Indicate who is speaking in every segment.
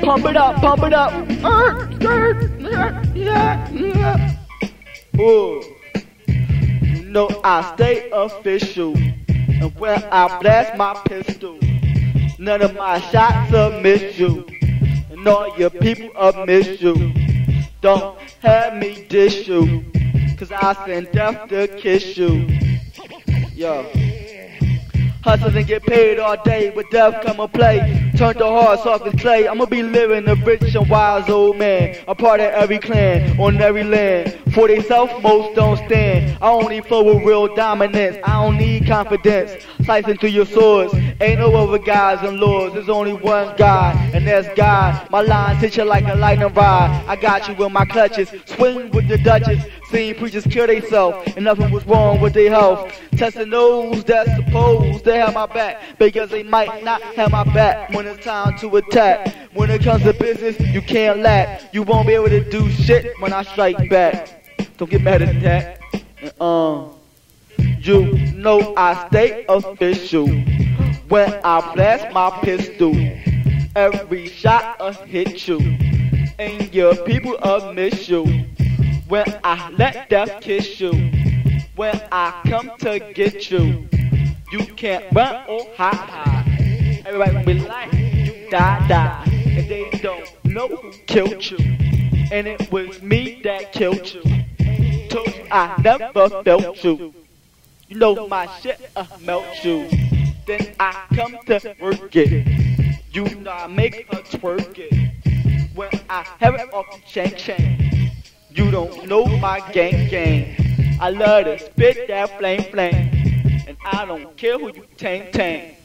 Speaker 1: Pump it up, pump it up. Ooh. You know I stay official. And when I blast my pistol, none of my shots will miss you. And all your people will miss you. Don't have me dish you. Cause I send death to kiss you. Yo. Hustle and get paid all day, but death come and play. Turn the hearts soft as clay. I'ma be living a rich and wise old man. A part of every clan, on every land. For they self, most don't stand. I only flow with real dominance. I don't need confidence. Slice into your swords. Ain't no other guys and lords. There's only one God, and that's God. My lines hit you like a lightning rod. I got you in my clutches. Swing with the Duchess. Seen preachers kill themselves, and nothing was wrong with their health. Testing those that supposed to have my back, because they might not have my back when it's time to attack. When it comes to business, you can't lack. You won't be able to do shit when I strike back. Don't get mad at that. Um, you know I stay official when I blast my pistol. Every shot will hit you, and your people will miss you. When I let death kiss you, when I come to get you, you can't run or hide. Everybody be like, you die, die, and they don't know who killed you. And it was me that killed you. Told you I never felt you. You know my shit uh, melt you. Then I come to work it. You know I make her twerk it. When I have it off the chain chain. You don't know my gang gang. I love to spit that flame flame. And I don't care who you tang tang.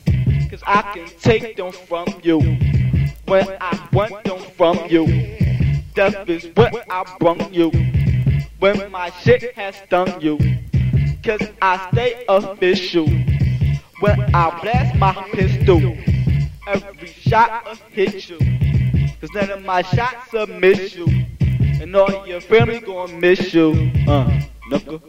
Speaker 1: Cause I can take them from you. When I want them from you. Death is what I bring you. When my shit has stung you. Cause I stay official. When I blast my pistol. Every shot will hit you. Cause none of my shots will miss you. And all your family gonna miss you. Uh, knuckle.